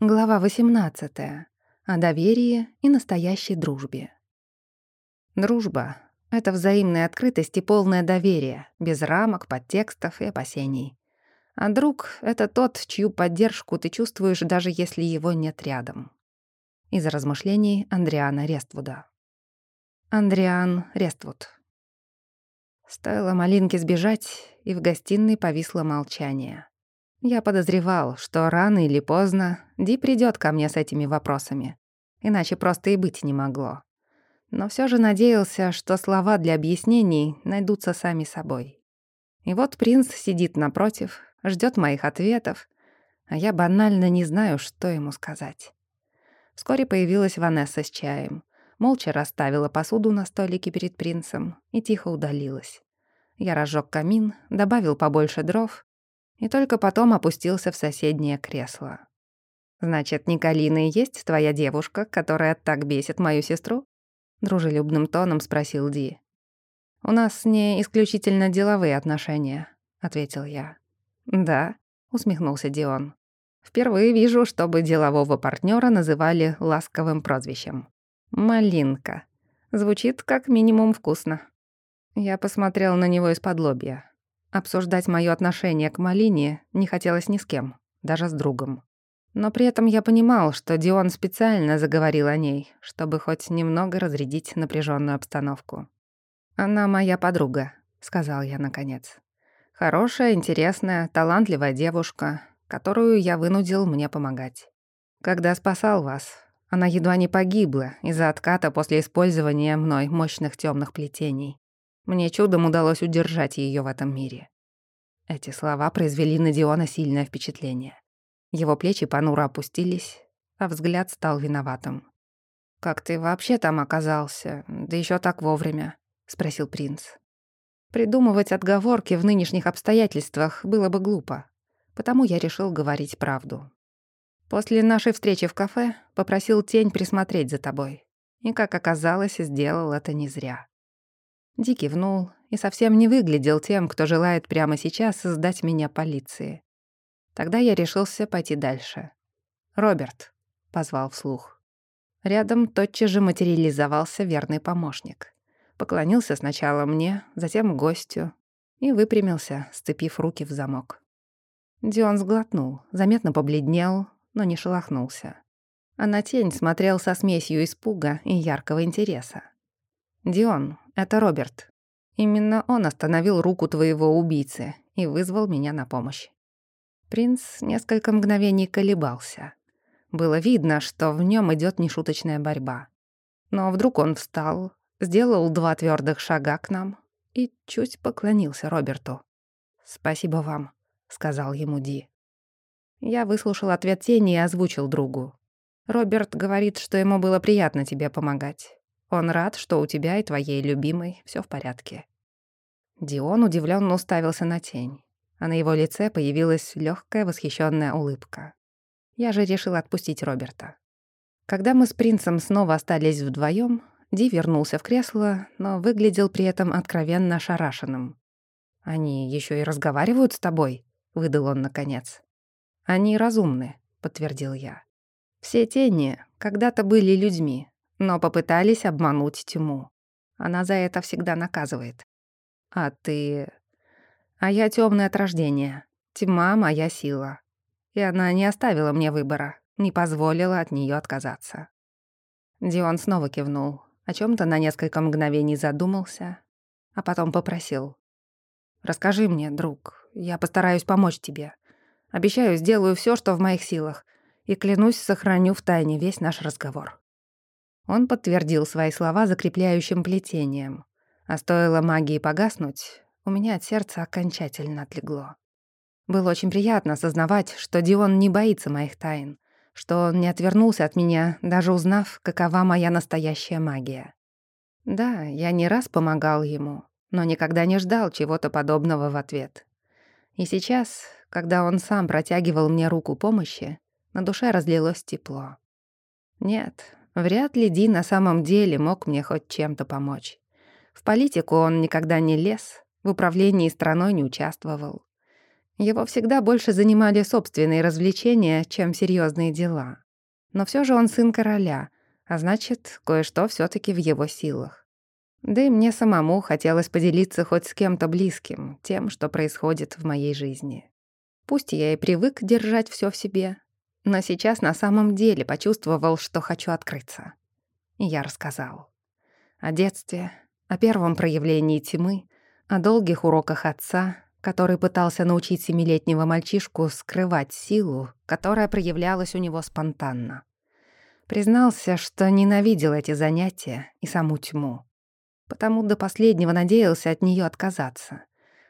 Глава 18. О доверии и настоящей дружбе. Дружба — это взаимная открытость и полное доверие, без рамок, подтекстов и опасений. А друг — это тот, чью поддержку ты чувствуешь, даже если его нет рядом. Из размышлений Андриана Рествуда. Андриан Рествуд. Стоило Малинке сбежать, и в гостиной повисло молчание. Я подозревал, что рано или поздно Ди придёт ко мне с этими вопросами. Иначе просто и быть не могло. Но всё же надеялся, что слова для объяснений найдутся сами собой. И вот принц сидит напротив, ждёт моих ответов, а я банально не знаю, что ему сказать. Вскоре появилась Ванесса с чаем. Молча расставила посуду на столике перед принцем и тихо удалилась. Я разжег камин, добавил побольше дров и только потом опустился в соседнее кресло. «Значит, Николина и есть твоя девушка, которая так бесит мою сестру?» Дружелюбным тоном спросил Ди. «У нас с ней исключительно деловые отношения», — ответил я. «Да», — усмехнулся Дион. «Впервые вижу, чтобы делового партнера называли ласковым прозвищем. Малинка. Звучит как минимум вкусно». Я посмотрел на него из-под лобья. Обсуждать моё отношение к Малине не хотелось ни с кем, даже с другом. Но при этом я понимал, что Дион специально заговорил о ней, чтобы хоть немного разрядить напряженную обстановку. «Она моя подруга», — сказал я наконец. «Хорошая, интересная, талантливая девушка, которую я вынудил мне помогать. Когда спасал вас, она едва не погибла из-за отката после использования мной мощных темных плетений. Мне чудом удалось удержать ее в этом мире. Эти слова произвели на Диона сильное впечатление. Его плечи понуро опустились, а взгляд стал виноватым. «Как ты вообще там оказался? Да еще так вовремя», — спросил принц. Придумывать отговорки в нынешних обстоятельствах было бы глупо, потому я решил говорить правду. После нашей встречи в кафе попросил тень присмотреть за тобой. И, как оказалось, сделал это не зря. Ди кивнул и совсем не выглядел тем, кто желает прямо сейчас сдать меня полиции. Тогда я решился пойти дальше. «Роберт», — позвал вслух. Рядом тотчас же материализовался верный помощник. Поклонился сначала мне, затем гостю и выпрямился, сцепив руки в замок. Дион сглотнул, заметно побледнел, но не шелохнулся. А на тень смотрел со смесью испуга и яркого интереса. «Дион, это Роберт. Именно он остановил руку твоего убийцы и вызвал меня на помощь». Принц несколько мгновений колебался. Было видно, что в нем идет нешуточная борьба. Но вдруг он встал, сделал два твердых шага к нам и чуть поклонился Роберту. «Спасибо вам», — сказал ему Ди. Я выслушал ответ тени и озвучил другу. Роберт говорит, что ему было приятно тебе помогать. Он рад, что у тебя и твоей любимой все в порядке». Дион удивленно уставился на тень, а на его лице появилась легкая восхищенная улыбка. Я же решил отпустить Роберта. Когда мы с принцем снова остались вдвоем, Ди вернулся в кресло, но выглядел при этом откровенно ошарашенным. «Они еще и разговаривают с тобой?» — выдал он наконец. «Они разумны», — подтвердил я. «Все тени когда-то были людьми, но попытались обмануть тьму. Она за это всегда наказывает. А ты... А я темное от рождения. Тьма — моя сила. И она не оставила мне выбора, не позволила от нее отказаться. Дион снова кивнул, о чем то на несколько мгновений задумался, а потом попросил. «Расскажи мне, друг, я постараюсь помочь тебе. Обещаю, сделаю все, что в моих силах, и клянусь, сохраню в тайне весь наш разговор». Он подтвердил свои слова закрепляющим плетением. А стоило магии погаснуть, у меня от сердца окончательно отлегло. Было очень приятно осознавать, что Дион не боится моих тайн, что он не отвернулся от меня, даже узнав, какова моя настоящая магия. Да, я не раз помогал ему, но никогда не ждал чего-то подобного в ответ. И сейчас, когда он сам протягивал мне руку помощи, на душе разлилось тепло. Нет, Вряд ли Ди на самом деле мог мне хоть чем-то помочь. В политику он никогда не лез, в управлении страной не участвовал. Его всегда больше занимали собственные развлечения, чем серьезные дела. Но все же он сын короля, а значит, кое-что все таки в его силах. Да и мне самому хотелось поделиться хоть с кем-то близким тем, что происходит в моей жизни. Пусть я и привык держать все в себе, но сейчас на самом деле почувствовал, что хочу открыться. И я рассказал. О детстве, о первом проявлении тьмы, о долгих уроках отца, который пытался научить семилетнего мальчишку скрывать силу, которая проявлялась у него спонтанно. Признался, что ненавидел эти занятия и саму тьму потому до последнего надеялся от нее отказаться.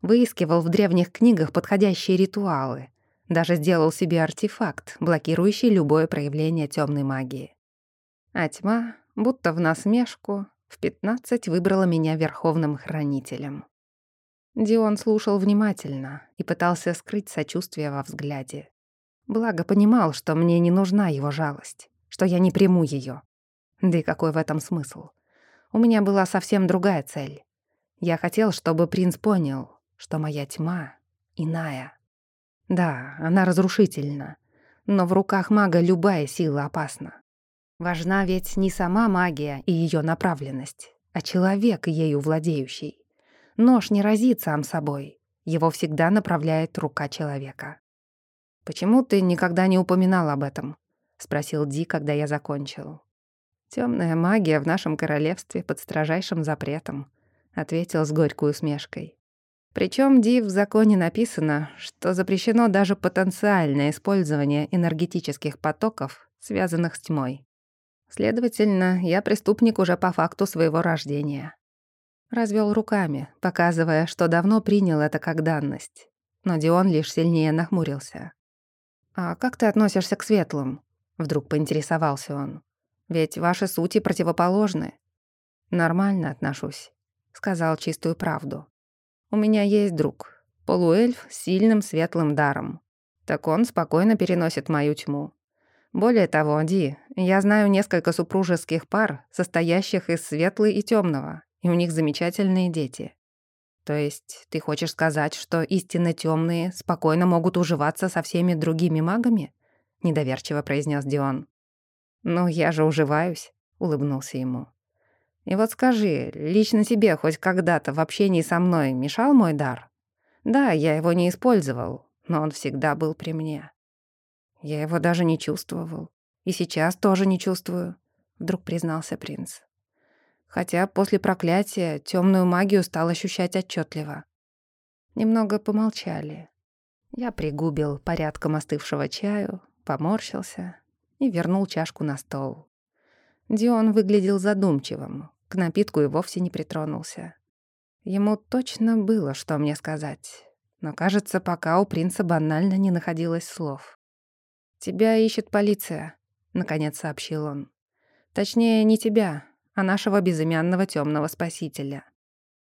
Выискивал в древних книгах подходящие ритуалы. Даже сделал себе артефакт, блокирующий любое проявление темной магии. А тьма, будто в насмешку, в пятнадцать выбрала меня верховным хранителем. Дион слушал внимательно и пытался скрыть сочувствие во взгляде. Благо понимал, что мне не нужна его жалость, что я не приму ее. Да и какой в этом смысл? У меня была совсем другая цель. Я хотел, чтобы принц понял, что моя тьма иная. Да, она разрушительна, но в руках мага любая сила опасна. Важна ведь не сама магия и ее направленность, а человек, ею владеющий. Нож не разит сам собой, его всегда направляет рука человека. «Почему ты никогда не упоминал об этом?» — спросил Ди, когда я закончил. Темная магия в нашем королевстве под строжайшим запретом», — ответил с горькой усмешкой. Причем, Ди, в законе написано, что запрещено даже потенциальное использование энергетических потоков, связанных с тьмой. Следовательно, я преступник уже по факту своего рождения. Развел руками, показывая, что давно принял это как данность. Но Дион лишь сильнее нахмурился. «А как ты относишься к светлым?» Вдруг поинтересовался он. Ведь ваши сути противоположны. Нормально отношусь, сказал чистую правду. У меня есть друг, полуэльф с сильным светлым даром. Так он спокойно переносит мою тьму. Более того, Ди, я знаю несколько супружеских пар, состоящих из светлой и темного, и у них замечательные дети. То есть ты хочешь сказать, что истинно темные спокойно могут уживаться со всеми другими магами? Недоверчиво произнес Дион. «Ну, я же уживаюсь», — улыбнулся ему. «И вот скажи, лично тебе хоть когда-то в общении со мной мешал мой дар? Да, я его не использовал, но он всегда был при мне. Я его даже не чувствовал. И сейчас тоже не чувствую», — вдруг признался принц. Хотя после проклятия темную магию стал ощущать отчетливо. Немного помолчали. Я пригубил порядком остывшего чаю, поморщился и вернул чашку на стол. Дион выглядел задумчивым, к напитку и вовсе не притронулся. Ему точно было, что мне сказать, но, кажется, пока у принца банально не находилось слов. «Тебя ищет полиция», — наконец сообщил он. «Точнее, не тебя, а нашего безымянного темного спасителя.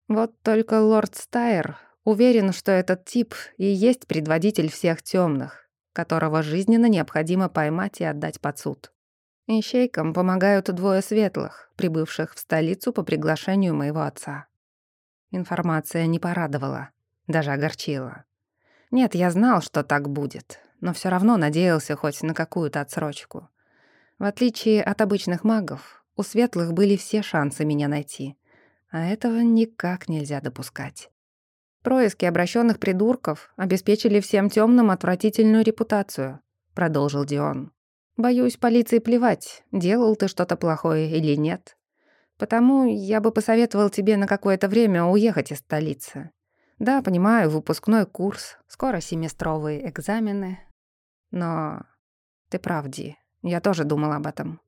Вот только лорд Стайр уверен, что этот тип и есть предводитель всех темных, которого жизненно необходимо поймать и отдать под суд. Ищейкам помогают двое светлых, прибывших в столицу по приглашению моего отца. Информация не порадовала, даже огорчила. Нет, я знал, что так будет, но все равно надеялся хоть на какую-то отсрочку. В отличие от обычных магов, у светлых были все шансы меня найти, а этого никак нельзя допускать. Происки обращенных придурков обеспечили всем темным отвратительную репутацию», — продолжил Дион. «Боюсь, полиции плевать, делал ты что-то плохое или нет. Потому я бы посоветовал тебе на какое-то время уехать из столицы. Да, понимаю, выпускной курс, скоро семестровые экзамены. Но ты прав, Ди, я тоже думал об этом.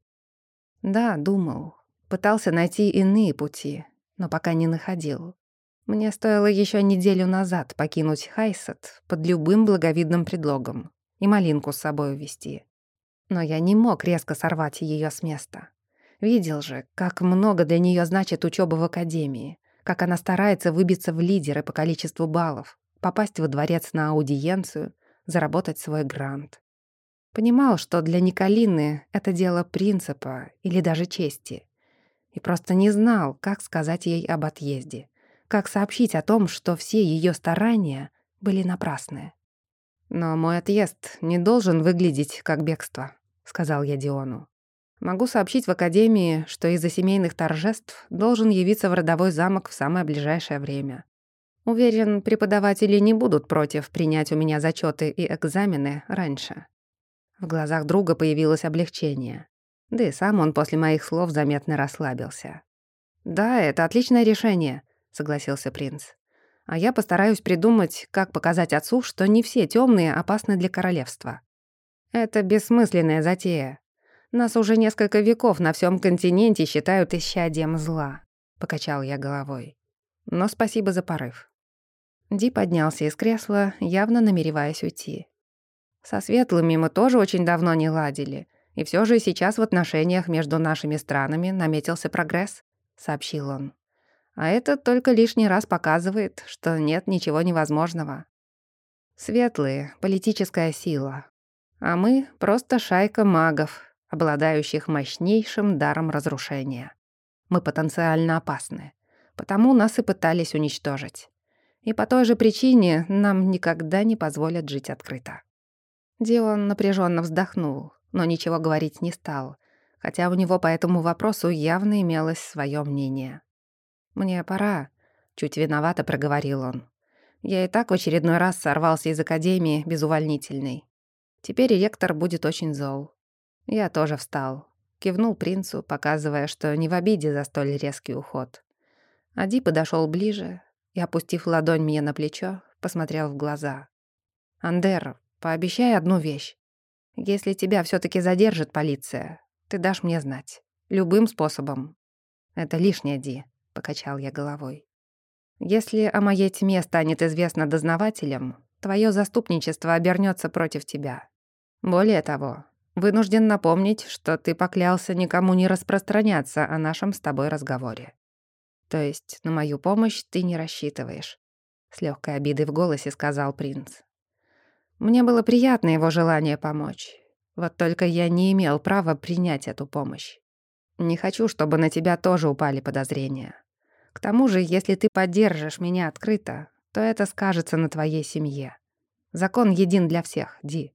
Да, думал. Пытался найти иные пути, но пока не находил. Мне стоило еще неделю назад покинуть Хайсет под любым благовидным предлогом и малинку с собой увезти. Но я не мог резко сорвать ее с места. Видел же, как много для нее значит учеба в академии, как она старается выбиться в лидеры по количеству баллов, попасть во дворец на аудиенцию, заработать свой грант. Понимал, что для Николины это дело принципа или даже чести. И просто не знал, как сказать ей об отъезде. Как сообщить о том, что все ее старания были напрасны? «Но мой отъезд не должен выглядеть как бегство», — сказал я Диону. «Могу сообщить в Академии, что из-за семейных торжеств должен явиться в родовой замок в самое ближайшее время. Уверен, преподаватели не будут против принять у меня зачеты и экзамены раньше». В глазах друга появилось облегчение. Да и сам он после моих слов заметно расслабился. «Да, это отличное решение», — согласился принц а я постараюсь придумать, как показать отцу, что не все темные опасны для королевства. Это бессмысленная затея. Нас уже несколько веков на всем континенте считают исчадием зла, покачал я головой. Но спасибо за порыв. Ди поднялся из кресла, явно намереваясь уйти. Со светлыми мы тоже очень давно не ладили, и все же сейчас в отношениях между нашими странами наметился прогресс, сообщил он. А это только лишний раз показывает, что нет ничего невозможного. Светлые — политическая сила. А мы — просто шайка магов, обладающих мощнейшим даром разрушения. Мы потенциально опасны. Потому нас и пытались уничтожить. И по той же причине нам никогда не позволят жить открыто. Дион напряженно вздохнул, но ничего говорить не стал, хотя у него по этому вопросу явно имелось свое мнение. «Мне пора», — чуть виновато проговорил он. «Я и так в очередной раз сорвался из академии без увольнительной. Теперь ректор будет очень зол». Я тоже встал. Кивнул принцу, показывая, что не в обиде за столь резкий уход. Ади подошел ближе и, опустив ладонь мне на плечо, посмотрел в глаза. «Андер, пообещай одну вещь. Если тебя все таки задержит полиция, ты дашь мне знать. Любым способом. Это лишнее, Ди. — покачал я головой. «Если о моей тьме станет известно дознавателям, твое заступничество обернется против тебя. Более того, вынужден напомнить, что ты поклялся никому не распространяться о нашем с тобой разговоре. То есть на мою помощь ты не рассчитываешь», — с легкой обидой в голосе сказал принц. Мне было приятно его желание помочь. Вот только я не имел права принять эту помощь. Не хочу, чтобы на тебя тоже упали подозрения. К тому же, если ты поддержишь меня открыто, то это скажется на твоей семье. Закон един для всех, Ди.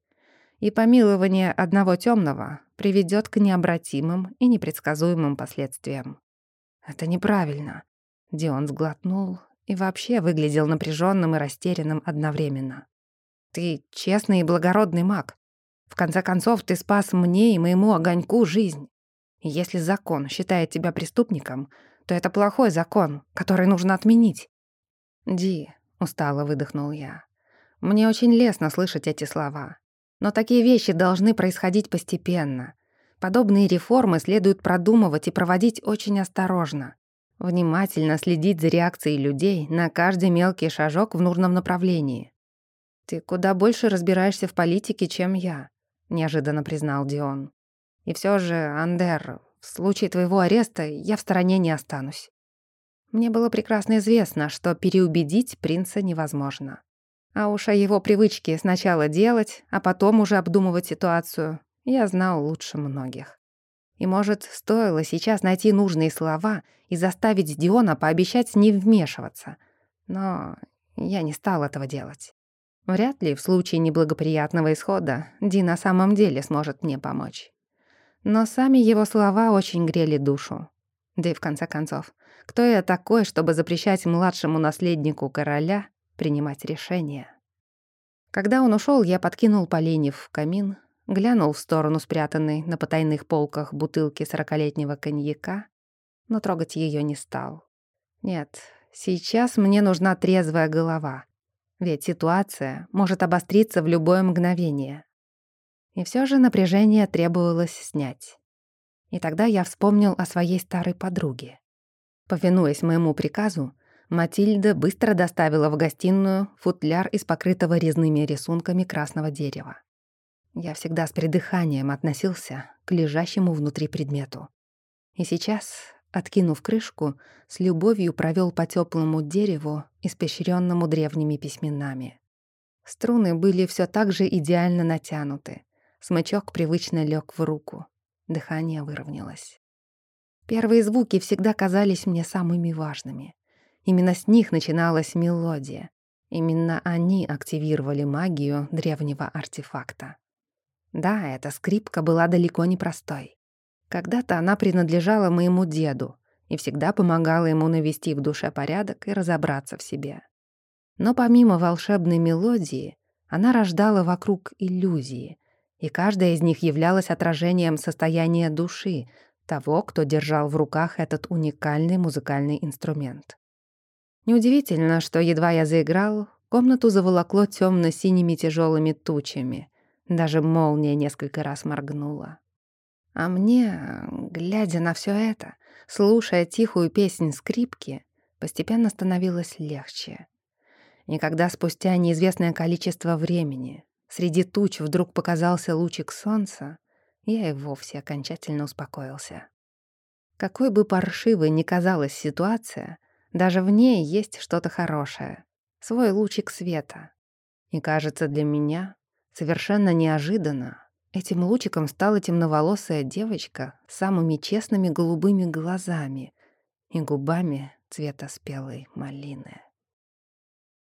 И помилование одного темного приведет к необратимым и непредсказуемым последствиям. Это неправильно. Дион сглотнул и вообще выглядел напряженным и растерянным одновременно. Ты честный и благородный маг. В конце концов, ты спас мне и моему огоньку жизнь. И если закон считает тебя преступником, то это плохой закон, который нужно отменить. «Ди», — устало выдохнул я, — «мне очень лестно слышать эти слова. Но такие вещи должны происходить постепенно. Подобные реформы следует продумывать и проводить очень осторожно. Внимательно следить за реакцией людей на каждый мелкий шажок в нужном направлении. «Ты куда больше разбираешься в политике, чем я», — неожиданно признал Дион. «И все же, Андер, в случае твоего ареста я в стороне не останусь. Мне было прекрасно известно, что переубедить принца невозможно. А уж о его привычке сначала делать, а потом уже обдумывать ситуацию, я знал лучше многих. И, может, стоило сейчас найти нужные слова и заставить Диона пообещать не вмешиваться. Но я не стал этого делать. Вряд ли в случае неблагоприятного исхода Ди на самом деле сможет мне помочь. Но сами его слова очень грели душу. Да и в конце концов, кто я такой, чтобы запрещать младшему наследнику короля принимать решения? Когда он ушел, я подкинул поленьев в камин, глянул в сторону спрятанной на потайных полках бутылки сорокалетнего коньяка, но трогать ее не стал. Нет, сейчас мне нужна трезвая голова, ведь ситуация может обостриться в любое мгновение. И все же напряжение требовалось снять. И тогда я вспомнил о своей старой подруге. Повинуясь моему приказу, Матильда быстро доставила в гостиную футляр из покрытого резными рисунками красного дерева. Я всегда с придыханием относился к лежащему внутри предмету. И сейчас, откинув крышку, с любовью провел по теплому дереву, испещренному древними письменами. Струны были все так же идеально натянуты, Смычок привычно лег в руку. Дыхание выровнялось. Первые звуки всегда казались мне самыми важными. Именно с них начиналась мелодия. Именно они активировали магию древнего артефакта. Да, эта скрипка была далеко не простой. Когда-то она принадлежала моему деду и всегда помогала ему навести в душе порядок и разобраться в себе. Но помимо волшебной мелодии, она рождала вокруг иллюзии, и каждая из них являлась отражением состояния души того, кто держал в руках этот уникальный музыкальный инструмент. Неудивительно, что едва я заиграл, комнату заволокло темно синими тяжелыми тучами. Даже молния несколько раз моргнула. А мне, глядя на все это, слушая тихую песнь скрипки, постепенно становилось легче. И когда спустя неизвестное количество времени среди туч вдруг показался лучик солнца, я и вовсе окончательно успокоился. Какой бы паршивой ни казалась ситуация, даже в ней есть что-то хорошее, свой лучик света. И кажется, для меня совершенно неожиданно этим лучиком стала темноволосая девочка с самыми честными голубыми глазами и губами цвета спелой малины.